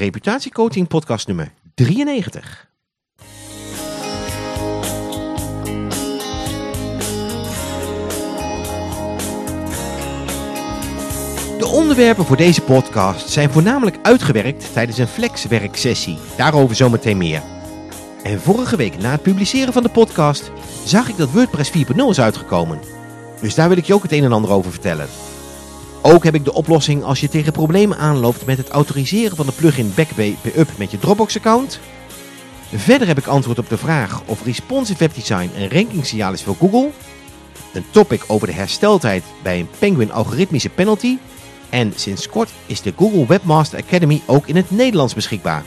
Reputatiecoaching podcast nummer 93. De onderwerpen voor deze podcast zijn voornamelijk uitgewerkt tijdens een flexwerksessie. Daarover zometeen meer. En vorige week na het publiceren van de podcast zag ik dat WordPress 4.0 is uitgekomen. Dus daar wil ik je ook het een en ander over vertellen. Ook heb ik de oplossing als je tegen problemen aanloopt met het autoriseren van de plugin Backup met je Dropbox-account. Verder heb ik antwoord op de vraag of responsive webdesign een rankingsignaal is voor Google. Een topic over de hersteltijd bij een Penguin algoritmische penalty. En sinds kort is de Google Webmaster Academy ook in het Nederlands beschikbaar.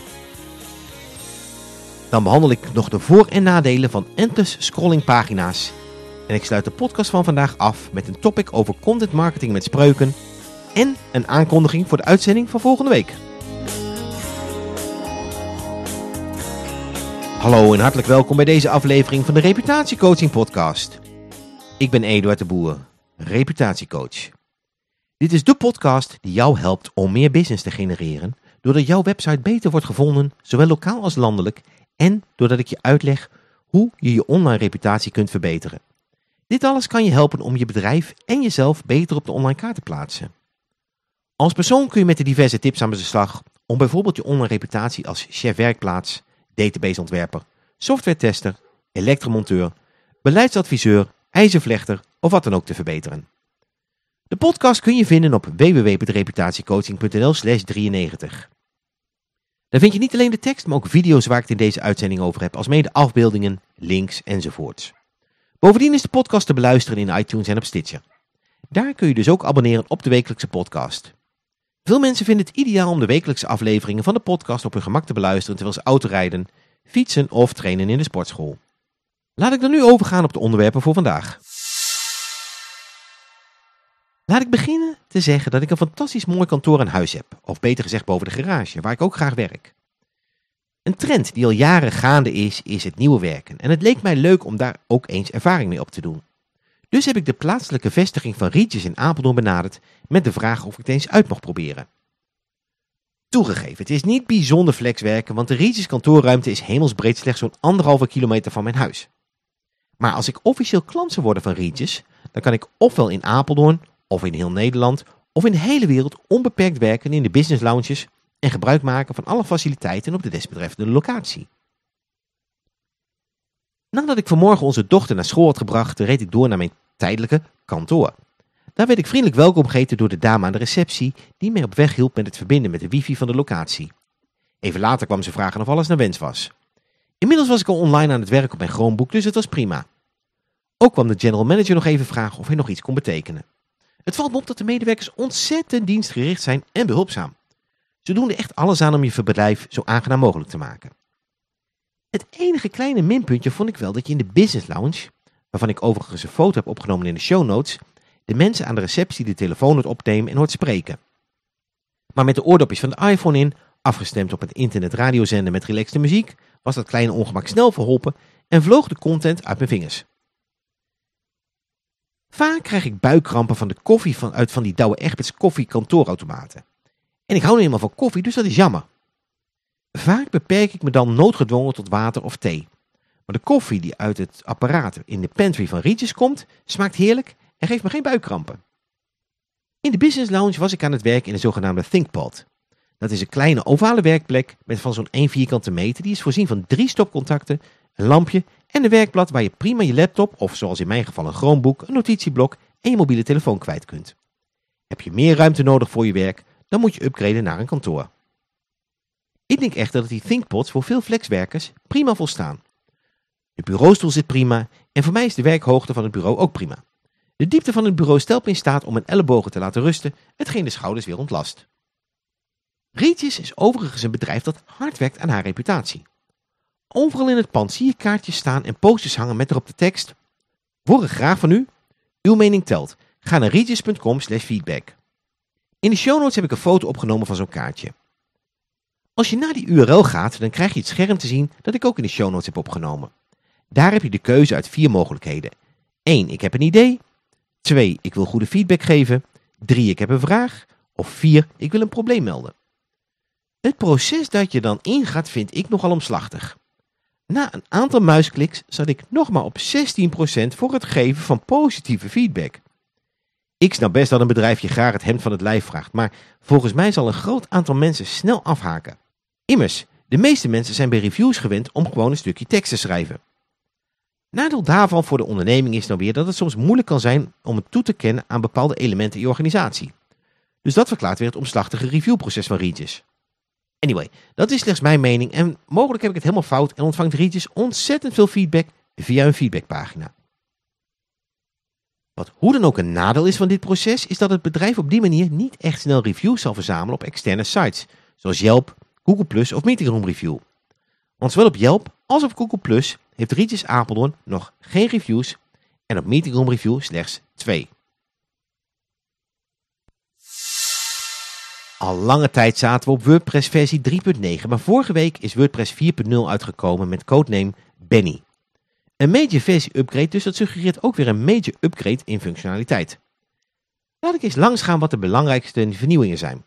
Dan behandel ik nog de voor- en nadelen van endless scrolling pagina's. En ik sluit de podcast van vandaag af met een topic over content marketing met spreuken. En een aankondiging voor de uitzending van volgende week. Hallo en hartelijk welkom bij deze aflevering van de Reputatiecoaching podcast. Ik ben Eduard de Boer, reputatiecoach. Dit is de podcast die jou helpt om meer business te genereren, doordat jouw website beter wordt gevonden, zowel lokaal als landelijk, en doordat ik je uitleg hoe je je online reputatie kunt verbeteren. Dit alles kan je helpen om je bedrijf en jezelf beter op de online kaart te plaatsen. Als persoon kun je met de diverse tips aan de slag om bijvoorbeeld je online reputatie als chef werkplaats, databaseontwerper, softwaretester, elektromonteur, beleidsadviseur, ijzervlechter of wat dan ook te verbeteren. De podcast kun je vinden op www.reputatiecoaching.nl slash 93. Daar vind je niet alleen de tekst, maar ook video's waar ik het in deze uitzending over heb, als mede afbeeldingen, links enzovoorts. Bovendien is de podcast te beluisteren in iTunes en op Stitcher. Daar kun je dus ook abonneren op de wekelijkse podcast. Veel mensen vinden het ideaal om de wekelijkse afleveringen van de podcast op hun gemak te beluisteren terwijl ze autorijden, fietsen of trainen in de sportschool. Laat ik dan nu overgaan op de onderwerpen voor vandaag. Laat ik beginnen te zeggen dat ik een fantastisch mooi kantoor aan huis heb, of beter gezegd boven de garage, waar ik ook graag werk. Een trend die al jaren gaande is, is het nieuwe werken en het leek mij leuk om daar ook eens ervaring mee op te doen. Dus heb ik de plaatselijke vestiging van Rietjes in Apeldoorn benaderd met de vraag of ik het eens uit mocht proberen. Toegegeven, het is niet bijzonder flexwerken, want de Rietjes kantoorruimte is hemelsbreed slechts zo'n anderhalve kilometer van mijn huis. Maar als ik officieel klant zou worden van Rietjes, dan kan ik ofwel in Apeldoorn, of in heel Nederland, of in de hele wereld onbeperkt werken in de business lounges en gebruik maken van alle faciliteiten op de desbetreffende locatie. Nadat ik vanmorgen onze dochter naar school had gebracht, reed ik door naar mijn tijdelijke kantoor. Daar werd ik vriendelijk welkom geheten door de dame aan de receptie, die mij op weg hielp met het verbinden met de wifi van de locatie. Even later kwam ze vragen of alles naar wens was. Inmiddels was ik al online aan het werk op mijn Chromebook, dus het was prima. Ook kwam de general manager nog even vragen of hij nog iets kon betekenen. Het valt op dat de medewerkers ontzettend dienstgericht zijn en behulpzaam. Ze doen er echt alles aan om je verblijf zo aangenaam mogelijk te maken. Het enige kleine minpuntje vond ik wel dat je in de business lounge, waarvan ik overigens een foto heb opgenomen in de show notes, de mensen aan de receptie de telefoon hoort opnemen en hoort spreken. Maar met de oordopjes van de iPhone in, afgestemd op het internetradiozender met relaxte muziek, was dat kleine ongemak snel verholpen en vloog de content uit mijn vingers. Vaak krijg ik buikkrampen van de koffie van, uit van die Douwe Egberts koffie kantoorautomaten. En ik hou nu eenmaal van koffie, dus dat is jammer. Vaak beperk ik me dan noodgedwongen tot water of thee. Maar de koffie die uit het apparaat in de pantry van Rietjes komt, smaakt heerlijk en geeft me geen buikkrampen. In de business lounge was ik aan het werk in de zogenaamde ThinkPod. Dat is een kleine ovale werkplek met van zo'n 1 vierkante meter. Die is voorzien van drie stopcontacten, een lampje en een werkblad waar je prima je laptop of zoals in mijn geval een Chromebook, een notitieblok en je mobiele telefoon kwijt kunt. Heb je meer ruimte nodig voor je werk, dan moet je upgraden naar een kantoor. Ik denk echter dat die ThinkPods voor veel flexwerkers prima volstaan. De bureaustoel zit prima en voor mij is de werkhoogte van het bureau ook prima. De diepte van het bureau stelt me in staat om mijn ellebogen te laten rusten, hetgeen de schouders weer ontlast. Rietjes is overigens een bedrijf dat hard werkt aan haar reputatie. Overal in het pand zie je kaartjes staan en posters hangen met erop de tekst We horen graag van u. Uw mening telt. Ga naar rietjes.com slash feedback. In de show notes heb ik een foto opgenomen van zo'n kaartje. Als je naar die URL gaat, dan krijg je het scherm te zien dat ik ook in de show notes heb opgenomen. Daar heb je de keuze uit vier mogelijkheden. 1. Ik heb een idee. 2. Ik wil goede feedback geven. 3. Ik heb een vraag. Of 4. Ik wil een probleem melden. Het proces dat je dan ingaat vind ik nogal omslachtig. Na een aantal muiskliks zat ik nog maar op 16% voor het geven van positieve feedback. Ik snap best dat een bedrijf je graag het hemd van het lijf vraagt, maar volgens mij zal een groot aantal mensen snel afhaken. Immers, de meeste mensen zijn bij reviews gewend om gewoon een stukje tekst te schrijven. Nadeel daarvan voor de onderneming is dan weer dat het soms moeilijk kan zijn om het toe te kennen aan bepaalde elementen in je organisatie. Dus dat verklaart weer het omslachtige reviewproces van Regis. Anyway, dat is slechts mijn mening en mogelijk heb ik het helemaal fout en ontvangt Regis ontzettend veel feedback via hun feedbackpagina. Wat hoe dan ook een nadeel is van dit proces, is dat het bedrijf op die manier niet echt snel reviews zal verzamelen op externe sites, zoals Yelp, Google Plus of Meetingroom Review. Want zowel op Yelp als op Google Plus heeft Regis Apeldoorn nog geen reviews en op Meetingroom Review slechts twee. Al lange tijd zaten we op WordPress versie 3.9, maar vorige week is WordPress 4.0 uitgekomen met codename Benny. Een major versie upgrade, dus dat suggereert ook weer een major upgrade in functionaliteit. Laat ik eens langsgaan wat de belangrijkste vernieuwingen zijn.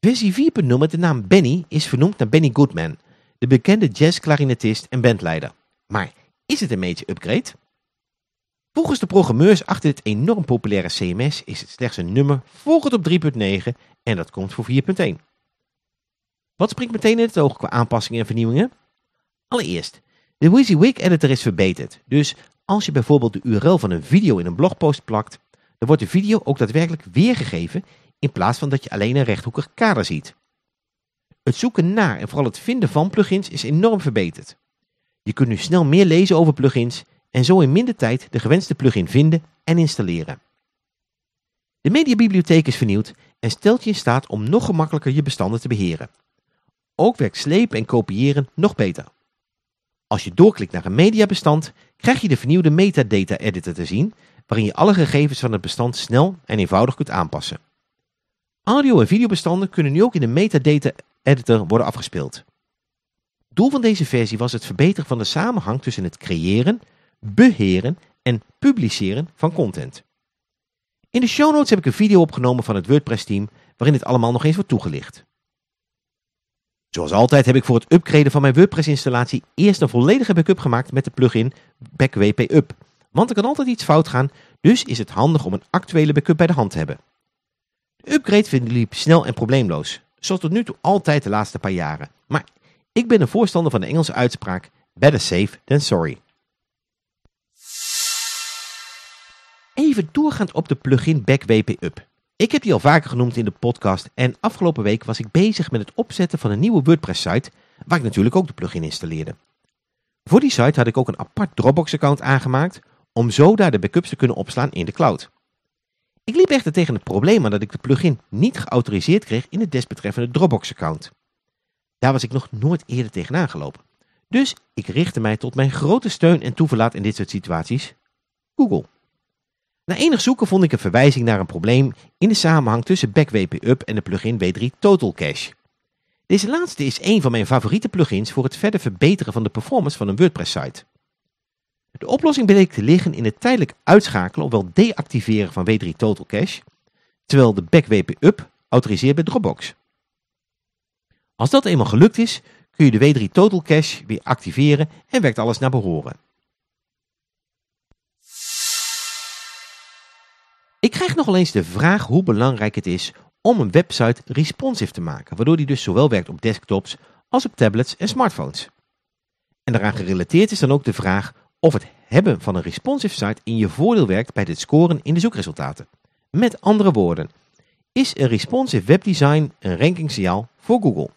Versie 4.0 met de naam Benny is vernoemd naar Benny Goodman, de bekende jazzklarinetist en bandleider. Maar is het een major upgrade? Volgens de programmeurs achter dit enorm populaire CMS is het slechts een nummer volgend op 3.9 en dat komt voor 4.1. Wat springt meteen in het oog qua aanpassingen en vernieuwingen? Allereerst, de WYSIWYG editor is verbeterd. Dus als je bijvoorbeeld de URL van een video in een blogpost plakt, dan wordt de video ook daadwerkelijk weergegeven in plaats van dat je alleen een rechthoekig kader ziet. Het zoeken naar en vooral het vinden van plugins is enorm verbeterd. Je kunt nu snel meer lezen over plugins en zo in minder tijd de gewenste plugin vinden en installeren. De mediabibliotheek is vernieuwd en stelt je in staat om nog gemakkelijker je bestanden te beheren. Ook werkt slepen en kopiëren nog beter. Als je doorklikt naar een mediabestand, krijg je de vernieuwde metadata editor te zien, waarin je alle gegevens van het bestand snel en eenvoudig kunt aanpassen. Audio- en videobestanden kunnen nu ook in de metadata editor worden afgespeeld. Doel van deze versie was het verbeteren van de samenhang tussen het creëren, beheren en publiceren van content. In de show notes heb ik een video opgenomen van het WordPress team waarin dit allemaal nog eens wordt toegelicht. Zoals altijd heb ik voor het upgraden van mijn WordPress installatie eerst een volledige backup gemaakt met de plugin BackWP Up. Want er kan altijd iets fout gaan, dus is het handig om een actuele backup bij de hand te hebben. De upgrade verliep snel en probleemloos, zoals tot nu toe altijd de laatste paar jaren. Maar ik ben een voorstander van de Engelse uitspraak better safe than sorry. Even doorgaand op de plugin BackWP Up. Ik heb die al vaker genoemd in de podcast en afgelopen week was ik bezig met het opzetten van een nieuwe WordPress site, waar ik natuurlijk ook de plugin installeerde. Voor die site had ik ook een apart Dropbox account aangemaakt, om zo daar de backups te kunnen opslaan in de cloud. Ik liep echter tegen het probleem aan dat ik de plugin niet geautoriseerd kreeg in het desbetreffende Dropbox account. Daar was ik nog nooit eerder tegenaan gelopen. Dus ik richtte mij tot mijn grote steun en toeverlaat in dit soort situaties, Google. Na enig zoeken vond ik een verwijzing naar een probleem in de samenhang tussen BackWP Up en de plugin W3 Total Cache. Deze laatste is een van mijn favoriete plugins voor het verder verbeteren van de performance van een WordPress site. De oplossing bleek te liggen in het tijdelijk uitschakelen ofwel deactiveren van W3 Total Cache, terwijl de BackWP Up autoriseert bij Dropbox. Als dat eenmaal gelukt is, kun je de W3 Total Cache weer activeren en werkt alles naar behoren. Krijg nogal eens de vraag hoe belangrijk het is om een website responsive te maken, waardoor die dus zowel werkt op desktops als op tablets en smartphones. En daaraan gerelateerd is dan ook de vraag of het hebben van een responsive site in je voordeel werkt bij het scoren in de zoekresultaten. Met andere woorden, is een responsive webdesign een rankingsignaal voor Google?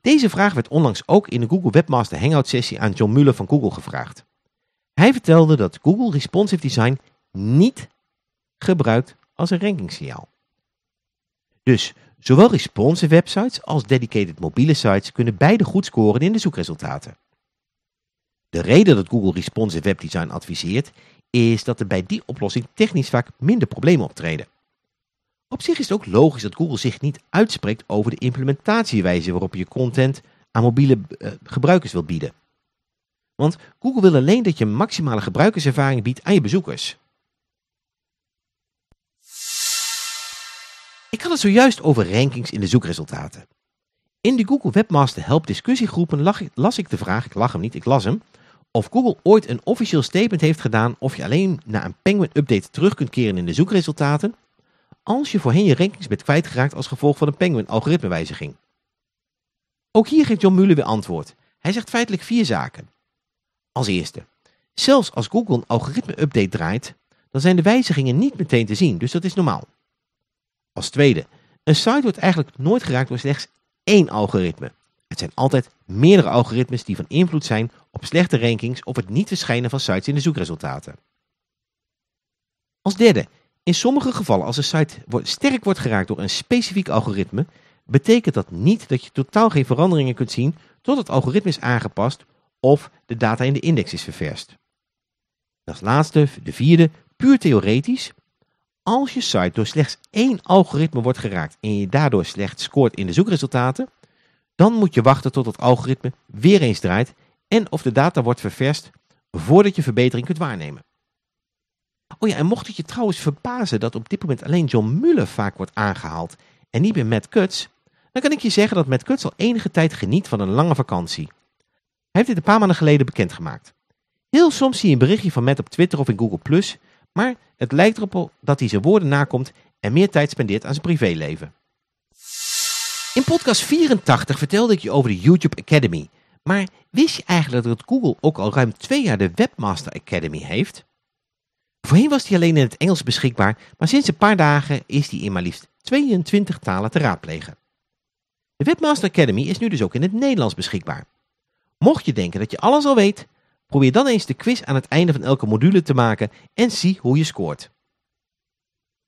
Deze vraag werd onlangs ook in de Google Webmaster Hangout sessie aan John Muller van Google gevraagd. Hij vertelde dat Google responsive design niet gebruikt als een rankingsignaal. Dus zowel responsive websites als dedicated mobiele sites kunnen beide goed scoren in de zoekresultaten. De reden dat Google responsive webdesign adviseert is dat er bij die oplossing technisch vaak minder problemen optreden. Op zich is het ook logisch dat Google zich niet uitspreekt over de implementatiewijze waarop je content aan mobiele uh, gebruikers wil bieden. Want Google wil alleen dat je maximale gebruikerservaring biedt aan je bezoekers. Ik had het zojuist over rankings in de zoekresultaten. In de Google Webmaster Help discussiegroepen las ik de vraag, ik lach hem niet, ik las hem, of Google ooit een officieel statement heeft gedaan of je alleen na een Penguin update terug kunt keren in de zoekresultaten, als je voorheen je rankings bent kwijtgeraakt als gevolg van een Penguin algoritmewijziging. Ook hier geeft John Mueller weer antwoord. Hij zegt feitelijk vier zaken. Als eerste, zelfs als Google een algoritme-update draait, dan zijn de wijzigingen niet meteen te zien, dus dat is normaal. Als tweede, een site wordt eigenlijk nooit geraakt door slechts één algoritme. Het zijn altijd meerdere algoritmes die van invloed zijn op slechte rankings of het niet verschijnen van sites in de zoekresultaten. Als derde, in sommige gevallen als een site sterk wordt geraakt door een specifiek algoritme, betekent dat niet dat je totaal geen veranderingen kunt zien tot het algoritme is aangepast of de data in de index is ververst. als laatste, de vierde, puur theoretisch. Als je site door slechts één algoritme wordt geraakt en je daardoor slecht scoort in de zoekresultaten, dan moet je wachten tot het algoritme weer eens draait en of de data wordt ververst voordat je verbetering kunt waarnemen. Oh ja, en mocht het je trouwens verbazen dat op dit moment alleen John Muller vaak wordt aangehaald en niet meer Matt Cutts, dan kan ik je zeggen dat Matt Cutts al enige tijd geniet van een lange vakantie. Hij heeft dit een paar maanden geleden bekendgemaakt. Heel soms zie je een berichtje van Matt op Twitter of in Google+, maar het lijkt erop dat hij zijn woorden nakomt en meer tijd spendeert aan zijn privéleven. In podcast 84 vertelde ik je over de YouTube Academy. Maar wist je eigenlijk dat Google ook al ruim twee jaar de Webmaster Academy heeft? Voorheen was die alleen in het Engels beschikbaar, maar sinds een paar dagen is die in maar liefst 22 talen te raadplegen. De Webmaster Academy is nu dus ook in het Nederlands beschikbaar. Mocht je denken dat je alles al weet, probeer dan eens de quiz aan het einde van elke module te maken en zie hoe je scoort.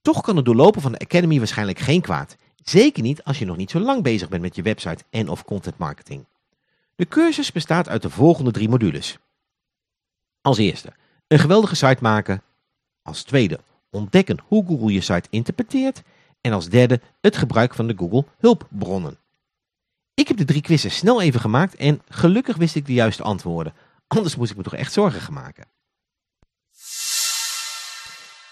Toch kan het doorlopen van de Academy waarschijnlijk geen kwaad. Zeker niet als je nog niet zo lang bezig bent met je website en of content marketing. De cursus bestaat uit de volgende drie modules. Als eerste, een geweldige site maken. Als tweede, ontdekken hoe Google je site interpreteert. En als derde, het gebruik van de Google hulpbronnen. Ik heb de drie quizzen snel even gemaakt en gelukkig wist ik de juiste antwoorden. Anders moest ik me toch echt zorgen gaan maken.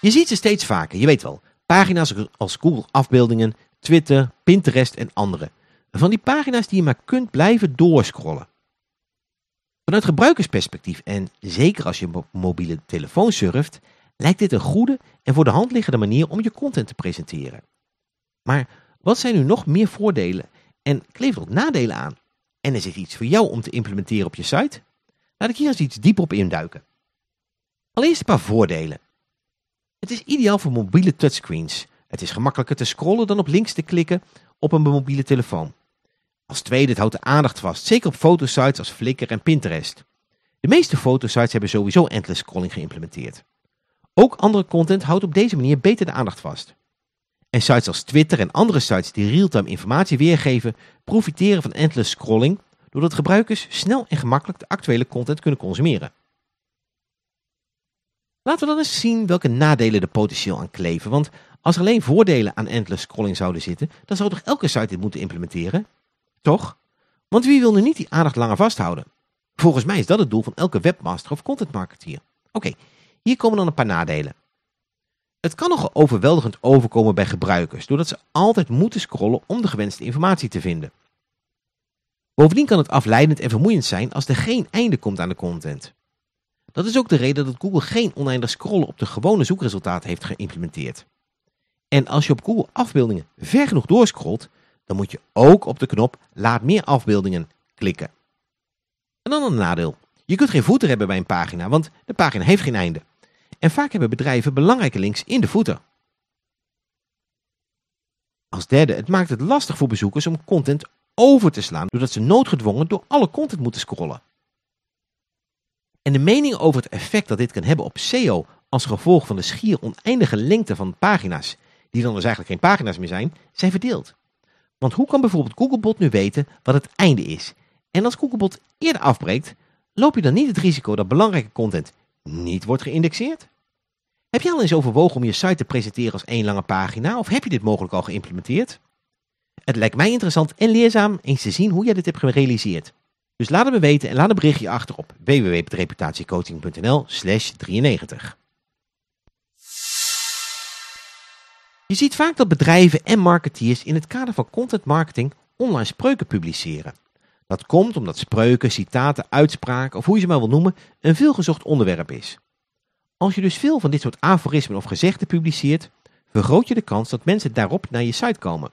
Je ziet ze steeds vaker, je weet wel. Pagina's als Google afbeeldingen, Twitter, Pinterest en andere. Van die pagina's die je maar kunt blijven doorscrollen. Vanuit gebruikersperspectief en zeker als je mobiele telefoon surft, lijkt dit een goede en voor de hand liggende manier om je content te presenteren. Maar wat zijn nu nog meer voordelen en kleeft ook nadelen aan? En is het iets voor jou om te implementeren op je site? Laat ik hier eens iets dieper op induiken. Allereerst een paar voordelen. Het is ideaal voor mobiele touchscreens. Het is gemakkelijker te scrollen dan op links te klikken op een mobiele telefoon. Als tweede, het houdt de aandacht vast, zeker op fotosites als Flickr en Pinterest. De meeste fotosites hebben sowieso endless scrolling geïmplementeerd. Ook andere content houdt op deze manier beter de aandacht vast. En sites als Twitter en andere sites die real-time informatie weergeven, profiteren van endless scrolling, doordat gebruikers snel en gemakkelijk de actuele content kunnen consumeren. Laten we dan eens zien welke nadelen er potentieel aan kleven, want als er alleen voordelen aan endless scrolling zouden zitten, dan zou toch elke site dit moeten implementeren? Toch? Want wie wil nu niet die aandacht langer vasthouden? Volgens mij is dat het doel van elke webmaster of content marketeer. Oké, hier komen dan een paar nadelen. Het kan nogal overweldigend overkomen bij gebruikers, doordat ze altijd moeten scrollen om de gewenste informatie te vinden. Bovendien kan het afleidend en vermoeiend zijn als er geen einde komt aan de content. Dat is ook de reden dat Google geen oneindig scrollen op de gewone zoekresultaten heeft geïmplementeerd. En als je op Google afbeeldingen ver genoeg doorscrollt, dan moet je ook op de knop laat meer afbeeldingen klikken. Een nadeel. Je kunt geen footer hebben bij een pagina, want de pagina heeft geen einde. En vaak hebben bedrijven belangrijke links in de footer. Als derde, het maakt het lastig voor bezoekers om content over te slaan, doordat ze noodgedwongen door alle content moeten scrollen. En de meningen over het effect dat dit kan hebben op SEO als gevolg van de schier oneindige lengte van pagina's, die dan dus eigenlijk geen pagina's meer zijn, zijn verdeeld. Want hoe kan bijvoorbeeld Googlebot nu weten wat het einde is? En als Googlebot eerder afbreekt, loop je dan niet het risico dat belangrijke content niet wordt geïndexeerd? Heb je al eens overwogen om je site te presenteren als één lange pagina of heb je dit mogelijk al geïmplementeerd? Het lijkt mij interessant en leerzaam eens te zien hoe jij dit hebt gerealiseerd. Dus laat het me weten en laat een berichtje achter op www.reputatiecoaching.nl slash 93. Je ziet vaak dat bedrijven en marketeers in het kader van content marketing online spreuken publiceren. Dat komt omdat spreuken, citaten, uitspraken of hoe je ze maar wil noemen een veelgezocht onderwerp is. Als je dus veel van dit soort aforismen of gezegden publiceert, vergroot je de kans dat mensen daarop naar je site komen.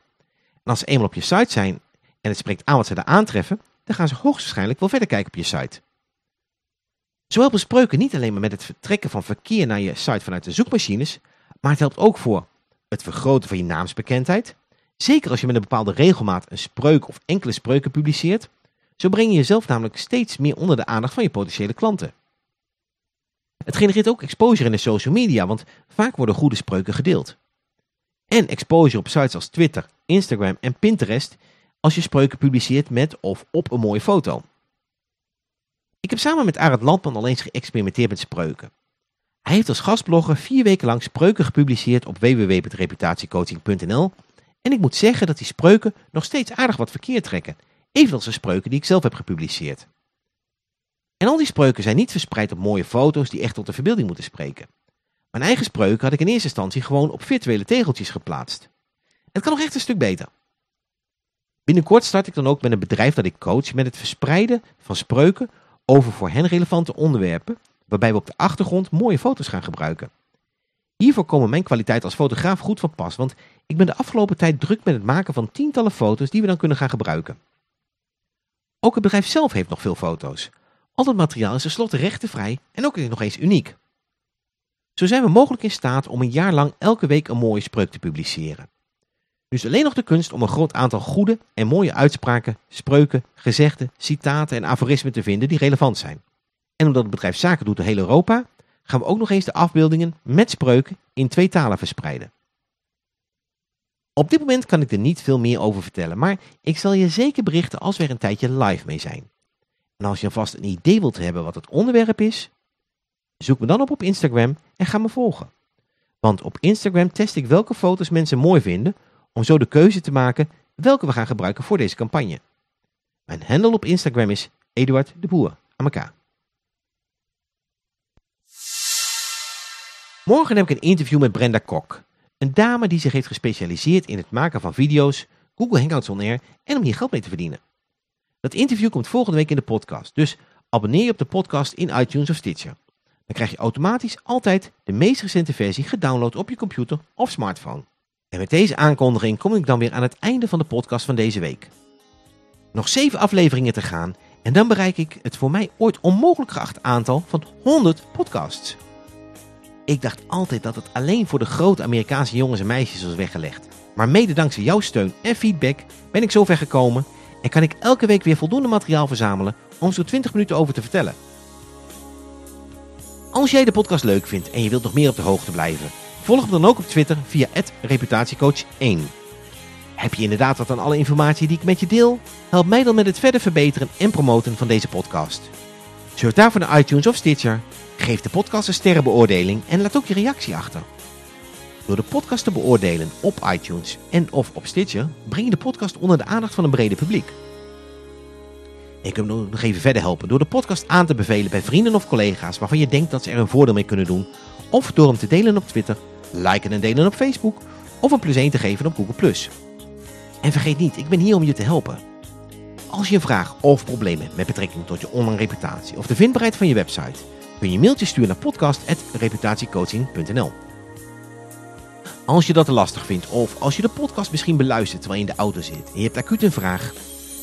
En als ze eenmaal op je site zijn en het spreekt aan wat ze daar aantreffen, dan gaan ze hoogstwaarschijnlijk wel verder kijken op je site. Zo helpen spreuken niet alleen maar met het vertrekken van verkeer naar je site vanuit de zoekmachines, maar het helpt ook voor het vergroten van je naamsbekendheid. Zeker als je met een bepaalde regelmaat een spreuk of enkele spreuken publiceert. Zo breng je jezelf namelijk steeds meer onder de aandacht van je potentiële klanten. Het genereert ook exposure in de social media, want vaak worden goede spreuken gedeeld. En exposure op sites als Twitter, Instagram en Pinterest als je spreuken publiceert met of op een mooie foto. Ik heb samen met Arend Landman al eens geëxperimenteerd met spreuken. Hij heeft als gastblogger vier weken lang spreuken gepubliceerd op www.reputatiecoaching.nl en ik moet zeggen dat die spreuken nog steeds aardig wat verkeerd trekken, evenals de spreuken die ik zelf heb gepubliceerd. En al die spreuken zijn niet verspreid op mooie foto's die echt tot de verbeelding moeten spreken. Mijn eigen spreuken had ik in eerste instantie gewoon op virtuele tegeltjes geplaatst. Het kan nog echt een stuk beter. Binnenkort start ik dan ook met een bedrijf dat ik coach met het verspreiden van spreuken over voor hen relevante onderwerpen, waarbij we op de achtergrond mooie foto's gaan gebruiken. Hiervoor komen mijn kwaliteit als fotograaf goed van pas, want ik ben de afgelopen tijd druk met het maken van tientallen foto's die we dan kunnen gaan gebruiken. Ook het bedrijf zelf heeft nog veel foto's. Al dat materiaal is tenslotte rechtenvrij en ook nog eens uniek. Zo zijn we mogelijk in staat om een jaar lang elke week een mooie spreuk te publiceren. Dus alleen nog de kunst om een groot aantal goede en mooie uitspraken, spreuken, gezegden, citaten en aforismen te vinden die relevant zijn. En omdat het bedrijf zaken doet door heel Europa, gaan we ook nog eens de afbeeldingen met spreuken in twee talen verspreiden. Op dit moment kan ik er niet veel meer over vertellen, maar ik zal je zeker berichten als we er een tijdje live mee zijn. En als je alvast een idee wilt hebben wat het onderwerp is, zoek me dan op op Instagram en ga me volgen. Want op Instagram test ik welke foto's mensen mooi vinden om zo de keuze te maken welke we gaan gebruiken voor deze campagne. Mijn handle op Instagram is Eduard de Boer. Aan elkaar. Morgen heb ik een interview met Brenda Kok. Een dame die zich heeft gespecialiseerd in het maken van video's, Google Hangouts on Air en om hier geld mee te verdienen. Dat interview komt volgende week in de podcast, dus abonneer je op de podcast in iTunes of Stitcher. Dan krijg je automatisch altijd de meest recente versie gedownload op je computer of smartphone. En met deze aankondiging kom ik dan weer aan het einde van de podcast van deze week. Nog 7 afleveringen te gaan en dan bereik ik het voor mij ooit onmogelijk geacht aantal van 100 podcasts. Ik dacht altijd dat het alleen voor de grote Amerikaanse jongens en meisjes was weggelegd. Maar mede dankzij jouw steun en feedback ben ik zover gekomen en kan ik elke week weer voldoende materiaal verzamelen om zo 20 minuten over te vertellen. Als jij de podcast leuk vindt en je wilt nog meer op de hoogte blijven, volg me dan ook op Twitter via reputatiecoach1. Heb je inderdaad wat aan alle informatie die ik met je deel? Help mij dan met het verder verbeteren en promoten van deze podcast. Surf daarvoor naar iTunes of Stitcher, geef de podcast een sterrenbeoordeling en laat ook je reactie achter. Door de podcast te beoordelen op iTunes en of op Stitcher breng je de podcast onder de aandacht van een brede publiek. Ik kan nog even verder helpen door de podcast aan te bevelen bij vrienden of collega's waarvan je denkt dat ze er een voordeel mee kunnen doen. Of door hem te delen op Twitter, liken en delen op Facebook of een plus 1 te geven op Google+. En vergeet niet, ik ben hier om je te helpen. Als je een vraag of problemen met betrekking tot je online reputatie of de vindbaarheid van je website, kun je een mailtje sturen naar podcast.reputatiecoaching.nl. Als je dat te lastig vindt of als je de podcast misschien beluistert terwijl je in de auto zit en je hebt acuut een vraag,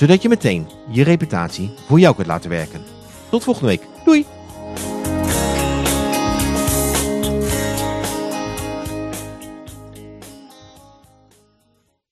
zodat je meteen je reputatie voor jou kunt laten werken. Tot volgende week. Doei!